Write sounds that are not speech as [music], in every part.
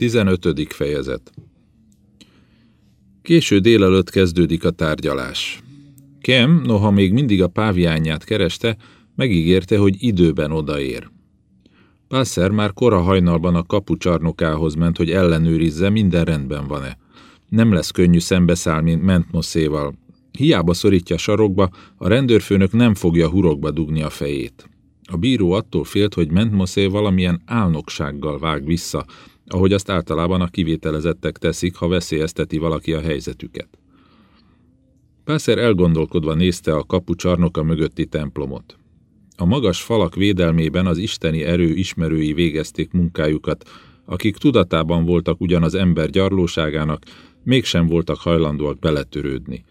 15. fejezet Késő délelőtt kezdődik a tárgyalás. Kem, noha még mindig a páviányát kereste, megígérte, hogy időben odaér. Pászer már kora hajnalban a kapu csarnokához ment, hogy ellenőrizze, minden rendben van-e. Nem lesz könnyű szembeszállni Mentmoszéval. Hiába szorítja sarokba, a rendőrfőnök nem fogja hurokba dugni a fejét. A bíró attól félt, hogy Mentmoszé valamilyen álnoksággal vág vissza, ahogy azt általában a kivételezettek teszik, ha veszélyezteti valaki a helyzetüket. Pászer elgondolkodva nézte a kapu csarnoka mögötti templomot. A magas falak védelmében az isteni erő ismerői végezték munkájukat, akik tudatában voltak ugyan az ember gyarlóságának, mégsem voltak hajlandóak beletörődni.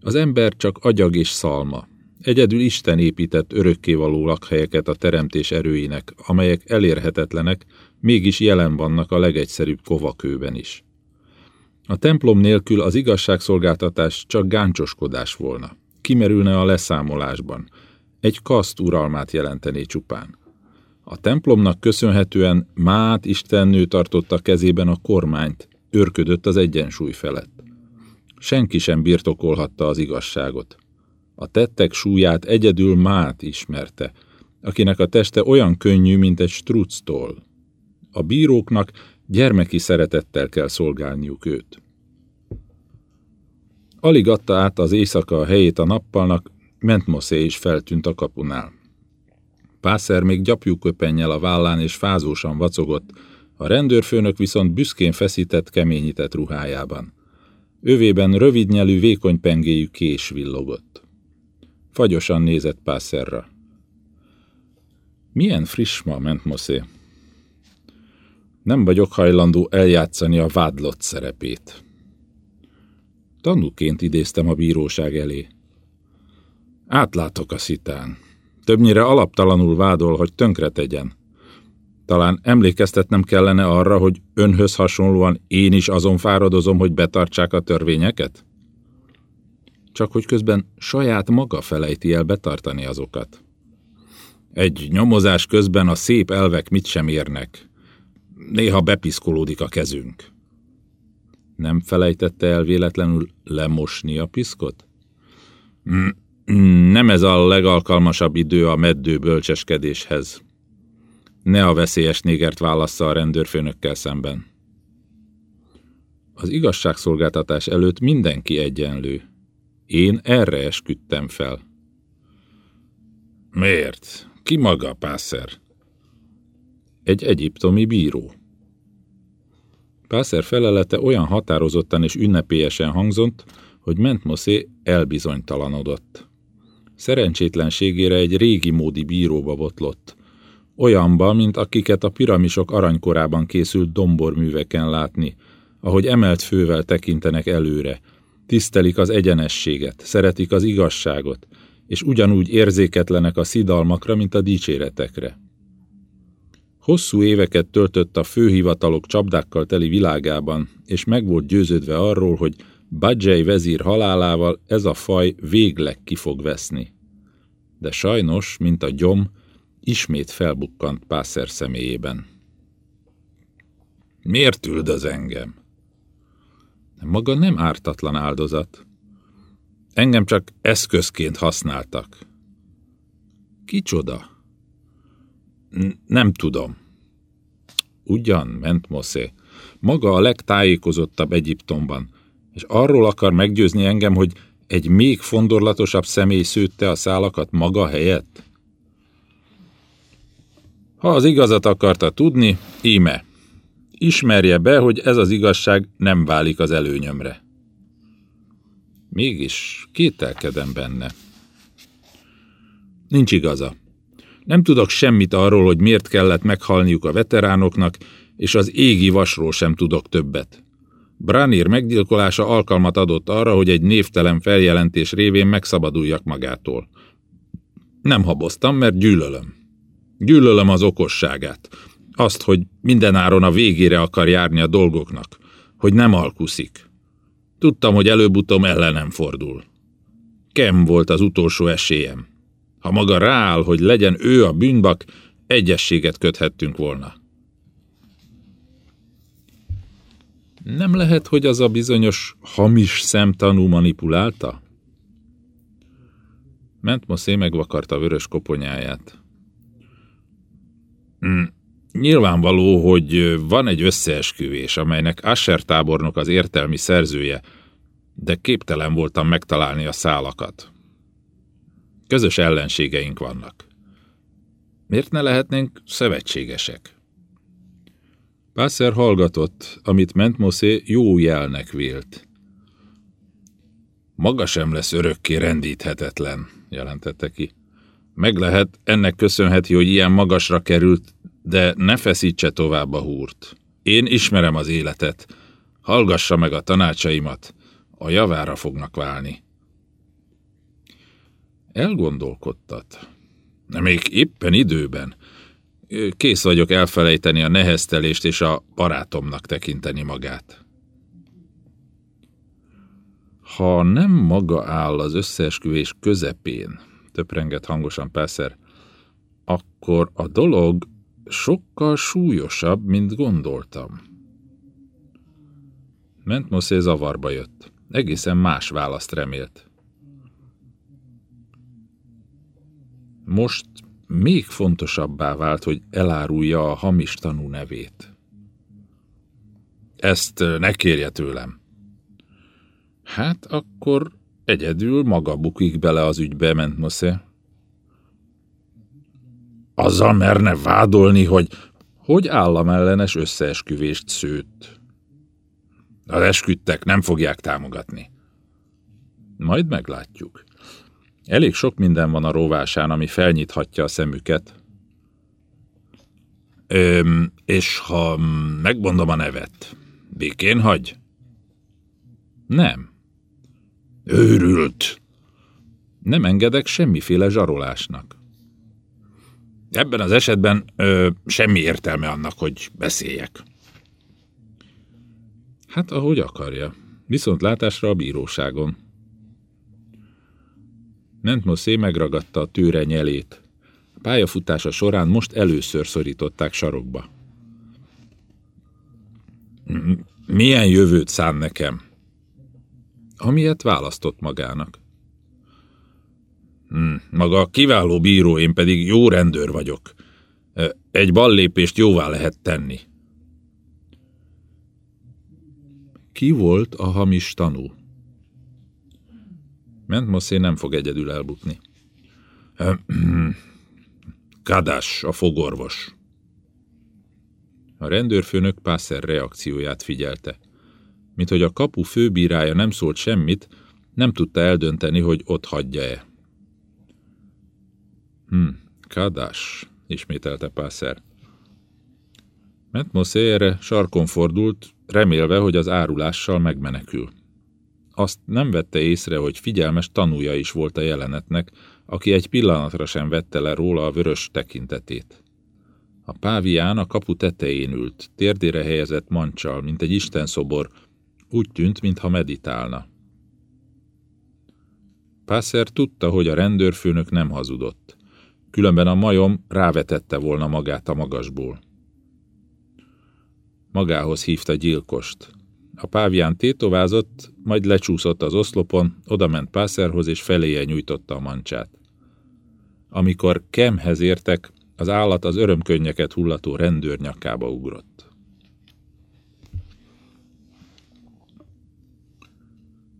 Az ember csak agyag és szalma. Egyedül Isten épített örökkévaló lakhelyeket a teremtés erőinek, amelyek elérhetetlenek, mégis jelen vannak a legegyszerűbb kovakőben is. A templom nélkül az igazságszolgáltatás csak gáncsoskodás volna. Kimerülne a leszámolásban. Egy kaszt uralmát jelentené csupán. A templomnak köszönhetően Mát istennő tartotta kezében a kormányt, őrködött az egyensúly felett. Senki sem birtokolhatta az igazságot. A tettek súlyát egyedül Mát ismerte, akinek a teste olyan könnyű, mint egy structól. A bíróknak gyermeki szeretettel kell szolgálniuk őt. Alig adta át az éjszaka a helyét a nappalnak, Mentmoszé is feltűnt a kapunál. Pászer még gyapjúköpennyel a vállán és fázósan vacogott, a rendőrfőnök viszont büszkén feszített, keményített ruhájában. Övében rövidnyelű, vékony pengéjű kés villogott. Fagyosan nézett Pászerra. Milyen friss ma, Mentmoszé. Nem vagyok hajlandó eljátszani a vádlott szerepét. Tanúként idéztem a bíróság elé. Átlátok a szitán. Többnyire alaptalanul vádol, hogy tönkre tegyen. Talán emlékeztetnem kellene arra, hogy önhöz hasonlóan én is azon fáradozom, hogy betartsák a törvényeket? Csak hogy közben saját maga felejti el betartani azokat. Egy nyomozás közben a szép elvek mit sem érnek néha bepiszkolódik a kezünk. Nem felejtette el véletlenül lemosni a piszkot? Mm, nem ez a legalkalmasabb idő a meddő bölcseskedéshez. Ne a veszélyes négert válassza a rendőrfőnökkel szemben. Az igazságszolgáltatás előtt mindenki egyenlő. Én erre esküdtem fel. Miért? Ki maga, Pászer? Egy egyiptomi bíró. Pászer felelete olyan határozottan és ünnepélyesen hangzott, hogy Mentmoszé elbizonytalanodott. Szerencsétlenségére egy régi módi bíróba botlott. Olyanba, mint akiket a piramisok aranykorában készült domborműveken látni, ahogy emelt fővel tekintenek előre, tisztelik az egyenességet, szeretik az igazságot, és ugyanúgy érzéketlenek a szidalmakra, mint a dicséretekre. Hosszú éveket töltött a főhivatalok csapdákkal teli világában, és meg volt győződve arról, hogy Badzsely vezír halálával ez a faj végleg ki fog veszni. De sajnos, mint a gyom, ismét felbukkant Pászer személyében. Miért üldöz engem? Maga nem ártatlan áldozat. Engem csak eszközként használtak. Kicsoda? Nem tudom. Ugyan, ment Moszé. Maga a legtájékozottabb Egyiptomban, és arról akar meggyőzni engem, hogy egy még fondorlatosabb személy szőtte a szálakat maga helyett? Ha az igazat akarta tudni, íme. Ismerje be, hogy ez az igazság nem válik az előnyömre. Mégis kételkedem benne. Nincs igaza. Nem tudok semmit arról, hogy miért kellett meghalniuk a veteránoknak, és az égi vasról sem tudok többet. Branir meggyilkolása alkalmat adott arra, hogy egy névtelen feljelentés révén megszabaduljak magától. Nem haboztam, mert gyűlölöm. Gyűlölöm az okosságát. Azt, hogy mindenáron a végére akar járni a dolgoknak. Hogy nem alkuszik. Tudtam, hogy előbb-utóbb ellenem fordul. Kem volt az utolsó esélyem. Ha maga rááll, hogy legyen ő a bűnbak, egyességet köthettünk volna. Nem lehet, hogy az a bizonyos hamis szemtanú manipulálta? Mentmoszé megvakarta vörös koponyáját. Mm, nyilvánvaló, hogy van egy összeesküvés, amelynek Asher tábornok az értelmi szerzője, de képtelen voltam megtalálni a szálakat. Közös ellenségeink vannak. Miért ne lehetnénk szövetségesek? Pászer hallgatott, amit Mentmoszé jó jelnek vélt. Maga sem lesz örökké rendíthetetlen, jelentette ki. Meg lehet, ennek köszönheti, hogy ilyen magasra került, de ne feszítse tovább a húrt. Én ismerem az életet. Hallgassa meg a tanácsaimat. A javára fognak válni. Elgondolkodtat. Még éppen időben. Kész vagyok elfelejteni a neheztelést és a barátomnak tekinteni magát. Ha nem maga áll az összeesküvés közepén, töprengett hangosan Pászer, akkor a dolog sokkal súlyosabb, mint gondoltam. Mentmoszé zavarba jött. Egészen más választ remélt. Most még fontosabbá vált, hogy elárulja a hamis tanú nevét. Ezt ne kérje tőlem. Hát akkor egyedül maga bukik bele az ügybe, ment Moszé. Azzal merne vádolni, hogy hogy államellenes összeesküvést szőtt. Az esküdtek nem fogják támogatni. Majd meglátjuk. Elég sok minden van a róvásán, ami felnyithatja a szemüket. Öm, és ha megmondom a nevet, békén hagy? Nem. Őrült. Nem engedek semmiféle zsarolásnak. Ebben az esetben ö, semmi értelme annak, hogy beszéljek. Hát, ahogy akarja. Viszont látásra a bíróságon. Mentmoszé megragadta a tőre nyelét. A pályafutása során most először szorították sarokba. Milyen jövőt szán nekem? Amilyet választott magának. Hmm, maga kiváló bíró, én pedig jó rendőr vagyok. Egy ballépést jóvá lehet tenni. Ki volt a hamis tanú? Mentmoszé nem fog egyedül elbukni. [clears throat] Kadás, a fogorvos. A rendőrfőnök Pászer reakcióját figyelte. Mint hogy a kapu főbírája nem szólt semmit, nem tudta eldönteni, hogy ott hagyja-e. Hm, Kadás, ismételte Pászer. Mentmoszé erre sarkon fordult, remélve, hogy az árulással megmenekül. Azt nem vette észre, hogy figyelmes tanúja is volt a jelenetnek, aki egy pillanatra sem vette le róla a vörös tekintetét. A pávián a kapu tetején ült, térdére helyezett mancsal, mint egy istenszobor, úgy tűnt, mintha meditálna. Pászer tudta, hogy a rendőrfőnök nem hazudott. Különben a majom rávetette volna magát a magasból. Magához hívta gyilkost. A pávián tétovázott, majd lecsúszott az oszlopon, odament Pászerhoz és feléje nyújtotta a mancsát. Amikor Kemhez értek, az állat az örömkönnyeket hullató rendőr nyakába ugrott.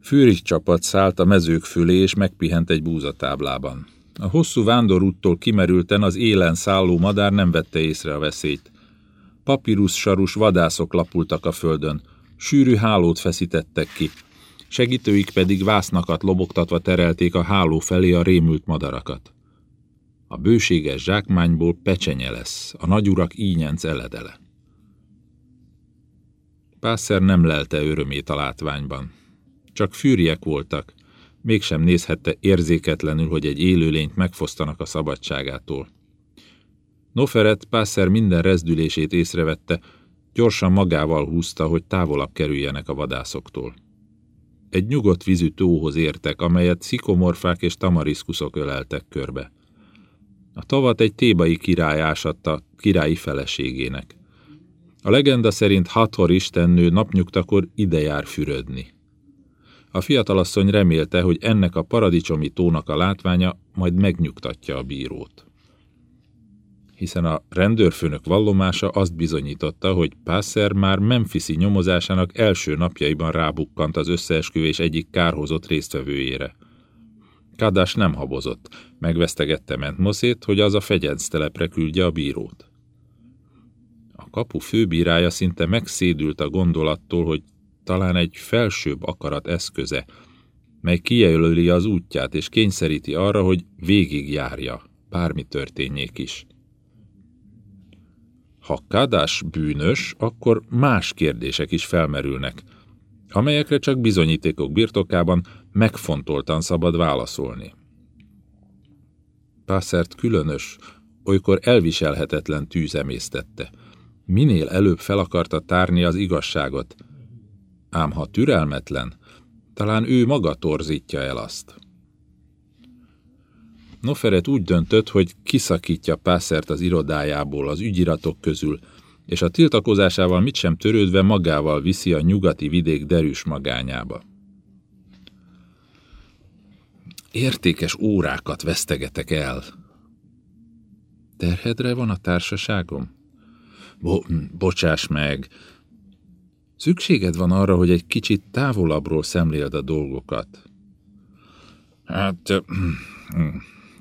Fűris csapat szállt a mezők fölé és megpihent egy búzatáblában. A hosszú vándorúttól kimerülten az élen szálló madár nem vette észre a veszélyt. Papírus sarus vadászok lapultak a földön, sűrű hálót feszítettek ki, segítőik pedig vásznakat lobogtatva terelték a háló felé a rémült madarakat. A bőséges zsákmányból pecsenye lesz, a nagyurak ígyenc eledele. Pászer nem lelte örömét a látványban. Csak fűriek voltak, mégsem nézhette érzéketlenül, hogy egy élőlényt megfosztanak a szabadságától. Noferet Pászer minden rezdülését észrevette, Gyorsan magával húzta, hogy távolabb kerüljenek a vadászoktól. Egy nyugodt vízű tóhoz értek, amelyet szikomorfák és tamariszkuszok öleltek körbe. A tavat egy tébai király ásatta királyi feleségének. A legenda szerint Hathor istennő napnyugtakor ide jár fürödni. A fiatalasszony remélte, hogy ennek a paradicsomi tónak a látványa majd megnyugtatja a bírót. Hiszen a rendőrfőnök vallomása azt bizonyította, hogy Pászer már Memphisi nyomozásának első napjaiban rábukkant az összeesküvés egyik kárhozott résztvevőjére. Kádás nem habozott, megvesztegette Mentmoszét, hogy az a fegyenc telepre küldje a bírót. A kapu főbírája szinte megszédült a gondolattól, hogy talán egy felsőbb akarat eszköze, mely kijelöli az útját és kényszeríti arra, hogy végigjárja, bármi történjék is. Ha Kádás bűnös, akkor más kérdések is felmerülnek, amelyekre csak bizonyítékok birtokában megfontoltan szabad válaszolni. Pászert különös, olykor elviselhetetlen tűzemésztette. Minél előbb fel akarta tárni az igazságot, ám ha türelmetlen, talán ő maga torzítja el azt. Noferet úgy döntött, hogy kiszakítja Pászert az irodájából az ügyiratok közül, és a tiltakozásával mit sem törődve magával viszi a nyugati vidék derűs magányába. Értékes órákat vesztegetek el. Terhedre van a társaságom? Bo bocsáss meg, Szükséged van arra, hogy egy kicsit távolabbról szemléld a dolgokat. Hát,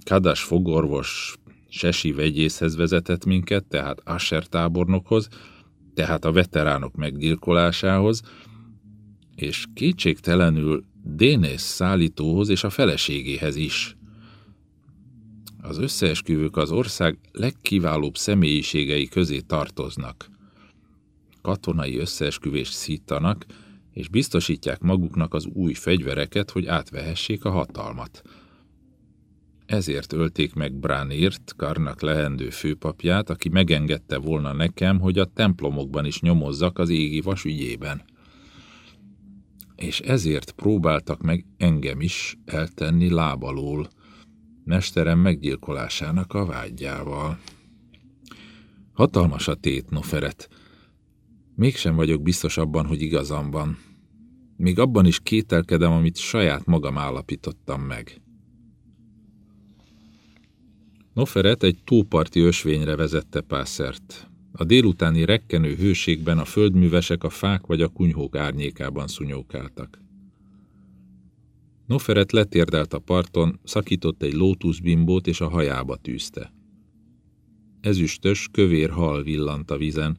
Kadas fogorvos Sesi vegyészhez vezetett minket, tehát Asher tábornokhoz, tehát a veteránok meggyilkolásához, és kétségtelenül Dénész szállítóhoz és a feleségéhez is. Az összeesküvők az ország legkiválóbb személyiségei közé tartoznak katonai összeesküvést szítanak, és biztosítják maguknak az új fegyvereket, hogy átvehessék a hatalmat. Ezért ölték meg Bránért, Karnak lehendő főpapját, aki megengedte volna nekem, hogy a templomokban is nyomozzak az égi vas ügyében. És ezért próbáltak meg engem is eltenni lábalól, mesterem meggyilkolásának a vágyjával. Hatalmas a tét, Noferet, Mégsem vagyok biztos abban, hogy igazam van. Még abban is kételkedem, amit saját magam állapítottam meg. Noferet egy tóparti ösvényre vezette Pászert. A délutáni rekkenő hőségben a földművesek a fák vagy a kunyhók árnyékában szunyókáltak. Noferet letérdelt a parton, szakított egy lótuszbimbót és a hajába tűzte. Ezüstös, kövér hal villant a vizen,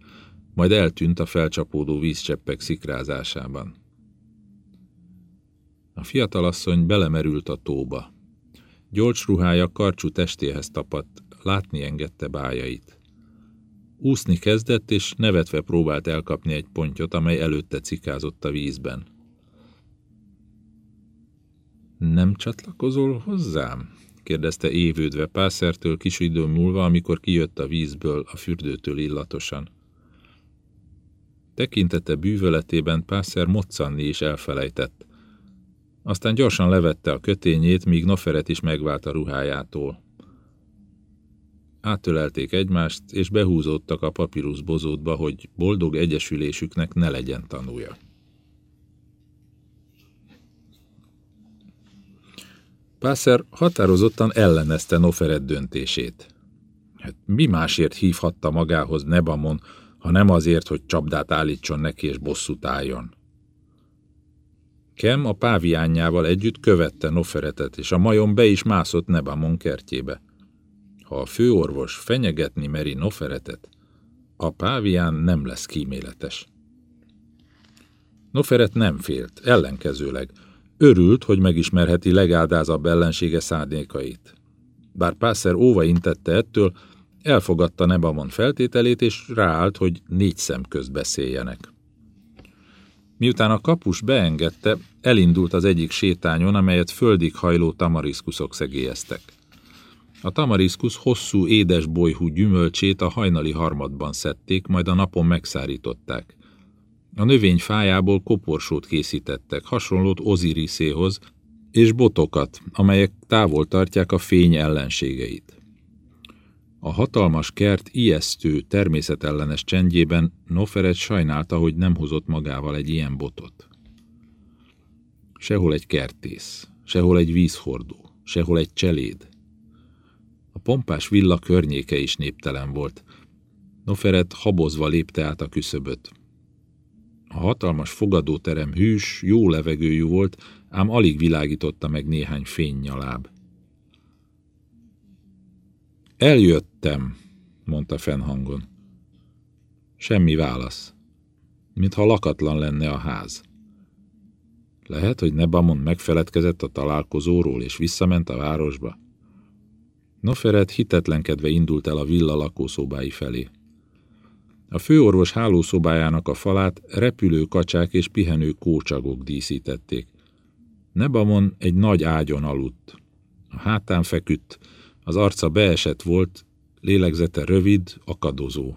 majd eltűnt a felcsapódó vízcseppek szikrázásában. A fiatalasszony belemerült a tóba. Gyolcs ruhája karcsú testéhez tapadt, látni engedte bájait. Úszni kezdett, és nevetve próbált elkapni egy pontyot, amely előtte cikázott a vízben. Nem csatlakozol hozzám? kérdezte évődve Pászertől kis idő múlva, amikor kijött a vízből, a fürdőtől illatosan. Tekintete bűvöletében Pászer moccanni is elfelejtett. Aztán gyorsan levette a kötényét, míg Noferet is megvált a ruhájától. Átölelték egymást, és behúzódtak a papírus bozótba, hogy boldog egyesülésüknek ne legyen tanúja. Pászer határozottan ellenezte Noferet döntését. Hát mi másért hívhatta magához Nebamon, ha nem azért, hogy csapdát állítson neki és bosszút álljon. Kem a páviánjával együtt követte Noferetet, és a majom be is mászott Nebamon kertjébe. Ha a főorvos fenyegetni meri Noferetet, a pávián nem lesz kíméletes. Noferet nem félt, ellenkezőleg. Örült, hogy megismerheti legáldázabb ellensége szárnyékait. Bár Pászer óva intette ettől, Elfogadta Nebamon feltételét, és ráállt, hogy négy szem közt beszéljenek. Miután a kapus beengedte, elindult az egyik sétányon, amelyet földig hajló tamariszkuszok szegélyeztek. A tamariszkusz hosszú, édes gyümölcsét a hajnali harmadban szedték, majd a napon megszárították. A növény fájából koporsót készítettek, hasonlót Oziriszéhoz, és botokat, amelyek távol tartják a fény ellenségeit. A hatalmas kert ijesztő, természetellenes csendjében Noferet sajnálta, hogy nem hozott magával egy ilyen botot. Sehol egy kertész, sehol egy vízhordó, sehol egy cseléd. A pompás villa környéke is néptelen volt. Noferet habozva lépte át a küszöböt. A hatalmas fogadóterem hűs, jó levegőjű volt, ám alig világította meg néhány fénynyaláb. Eljöttem, mondta fennhangon. Semmi válasz. Mintha lakatlan lenne a ház. Lehet, hogy Nebamon megfeledkezett a találkozóról, és visszament a városba? Noferet hitetlenkedve indult el a villa lakószobái felé. A főorvos hálószobájának a falát repülő kacsák és pihenő kócsagok díszítették. Nebamon egy nagy ágyon aludt. A hátán feküdt, az arca beesett volt, lélegzete rövid, akadozó.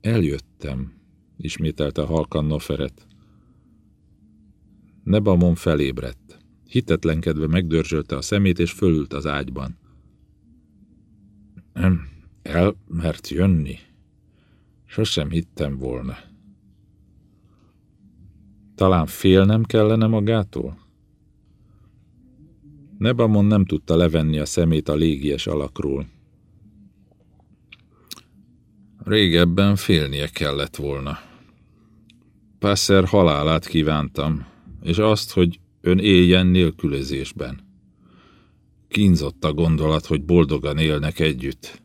Eljöttem, ismételte halkan Noferet. Nebamon felébredt. Hitetlenkedve megdörzsölte a szemét, és fölült az ágyban. Nem, el mert jönni. Sosem hittem volna. Talán félnem kellene magától? Nebamon nem tudta levenni a szemét a légies alakról. Régebben félnie kellett volna. Passer halálát kívántam, és azt, hogy ön éljen nélkülözésben. Kínzott a gondolat, hogy boldogan élnek együtt.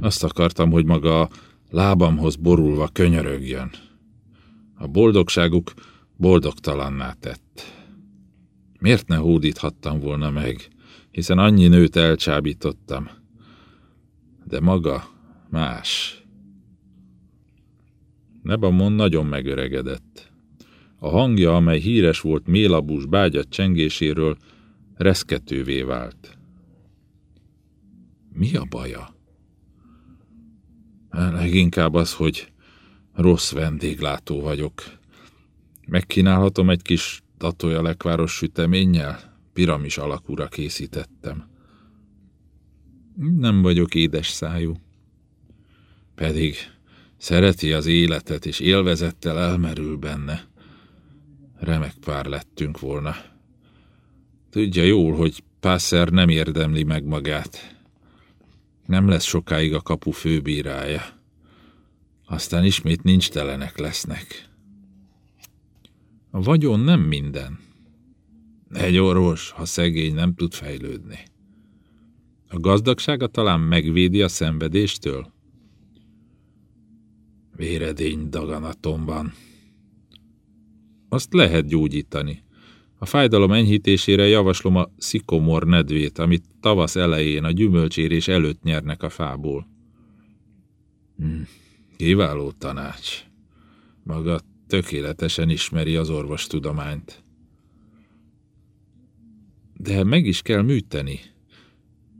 Azt akartam, hogy maga a lábamhoz borulva könyörögjön. A boldogságuk boldogtalanná tett. Miért ne hódíthattam volna meg, hiszen annyi nőt elcsábítottam. De maga más. Nebamon nagyon megöregedett. A hangja, amely híres volt mélabús bágyat csengéséről, reszketővé vált. Mi a baja? Leginkább az, hogy rossz vendéglátó vagyok. Megkínálhatom egy kis tatolja lekváros süteménnyel? Piramis alakúra készítettem. Nem vagyok édes szájú. Pedig szereti az életet, és élvezettel elmerül benne. Remek pár lettünk volna. Tudja jól, hogy Pászer nem érdemli meg magát. Nem lesz sokáig a kapu főbírája. Aztán ismét nincs telenek lesznek. A vagyon nem minden. Egy orvos, ha szegény, nem tud fejlődni. A gazdagsága talán megvédi a szenvedéstől? Véredény daganatomban. Azt lehet gyógyítani. A fájdalom enyhítésére javaslom a szikomor nedvét, amit tavasz elején a gyümölcsérés előtt nyernek a fából. Hm, kiváló tanács. Maga tökéletesen ismeri az orvostudományt. De meg is kell műteni.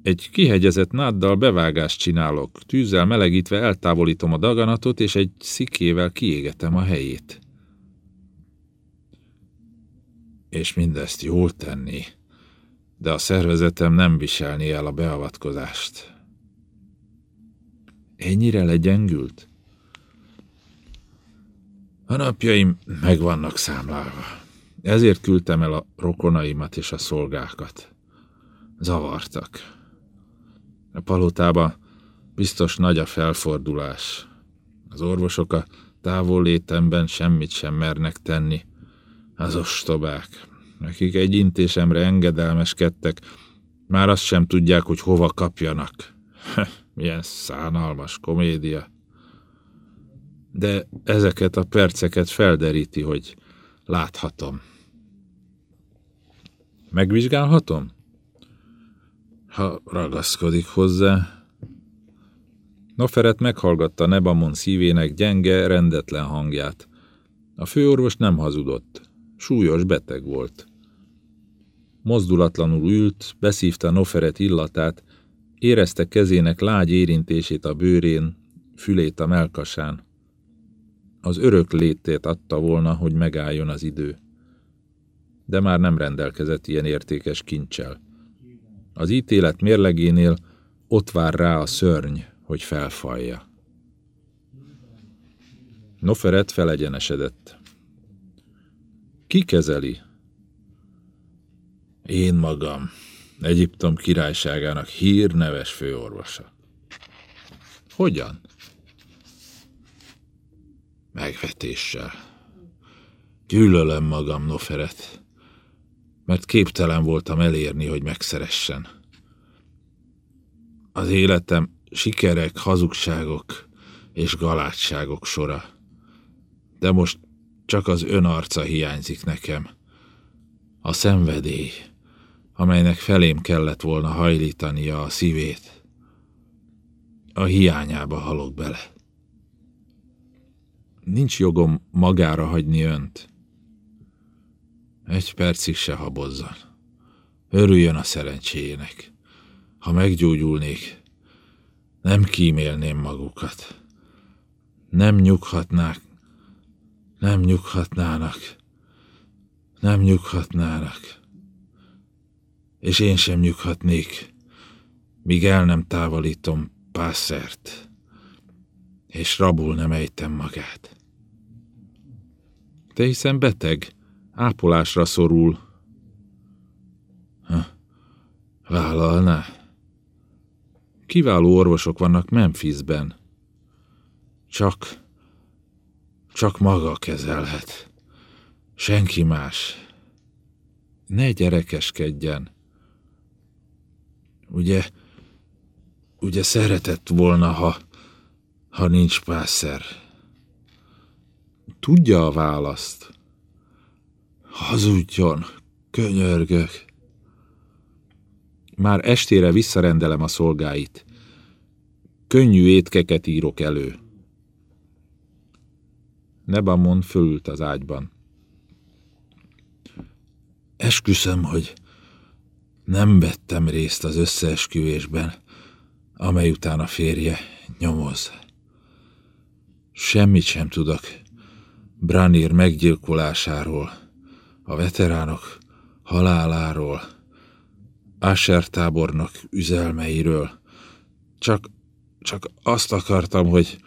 Egy kihegyezett náddal bevágást csinálok, tűzzel melegítve eltávolítom a daganatot, és egy szikével kiégetem a helyét. És mindezt jól tenni, de a szervezetem nem viselni el a beavatkozást. Ennyire legyengült? A napjaim meg számlálva. Ezért küldtem el a rokonaimat és a szolgákat. Zavartak. A palotában biztos nagy a felfordulás. Az orvosok a távol létemben semmit sem mernek tenni. Az ostobák, akik egy intésemre engedelmeskedtek, már azt sem tudják, hogy hova kapjanak. [laughs] Milyen szánalmas komédia de ezeket a perceket felderíti, hogy láthatom. Megvizsgálhatom? Ha ragaszkodik hozzá. Noferet meghallgatta Nebamon szívének gyenge, rendetlen hangját. A főorvos nem hazudott. Súlyos beteg volt. Mozdulatlanul ült, beszívta Noferet illatát, érezte kezének lágy érintését a bőrén, fülét a melkasán az örök létét adta volna, hogy megálljon az idő. De már nem rendelkezett ilyen értékes kincsel. Az ítélet mérlegénél ott vár rá a szörny, hogy felfalja. Noferet felegyenesedett. Ki kezeli? Én magam, Egyiptom királyságának hírneves főorvosa. Hogyan? Megvetéssel. Gyűlölöm magam, Noferet, mert képtelen voltam elérni, hogy megszeressen. Az életem sikerek, hazugságok és galátságok sora. De most csak az ön arca hiányzik nekem. A szenvedély, amelynek felém kellett volna hajlítania a szívét. A hiányába halok bele. Nincs jogom magára hagyni önt. Egy percig se habozzon. Örüljön a szerencséjének. Ha meggyógyulnék, nem kímélném magukat. Nem nyughatnák, nem nyughatnának, nem nyughatnának. És én sem nyughatnék, míg el nem távolítom Pászert, és rabul nem ejtem magát. Te hiszen beteg, ápolásra szorul. Ha, vállalná? Kiváló orvosok vannak Memphisben. Csak, csak maga kezelhet. Senki más. Ne gyerekeskedjen. Ugye, ugye szeretett volna, ha, ha nincs pászer. Tudja a választ. Hazudjon, könyörgök. Már estére visszarendelem a szolgáit. Könnyű étkeket írok elő. Nebamon fölült az ágyban. Esküszöm, hogy nem vettem részt az összeesküvésben, amely után a férje nyomoz. Semmit sem tudok Branir meggyilkolásáról, a veteránok haláláról, Asher tábornok üzelmeiről. Csak, csak azt akartam, hogy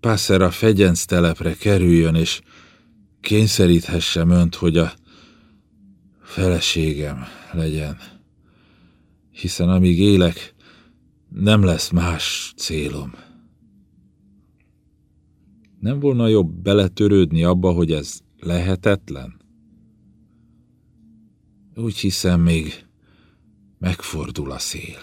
Pászer a fegyenc telepre kerüljön, és kényszeríthessem önt, hogy a feleségem legyen. Hiszen amíg élek, nem lesz más célom. Nem volna jobb beletörődni abba, hogy ez lehetetlen? Úgy hiszem, még megfordul a szél.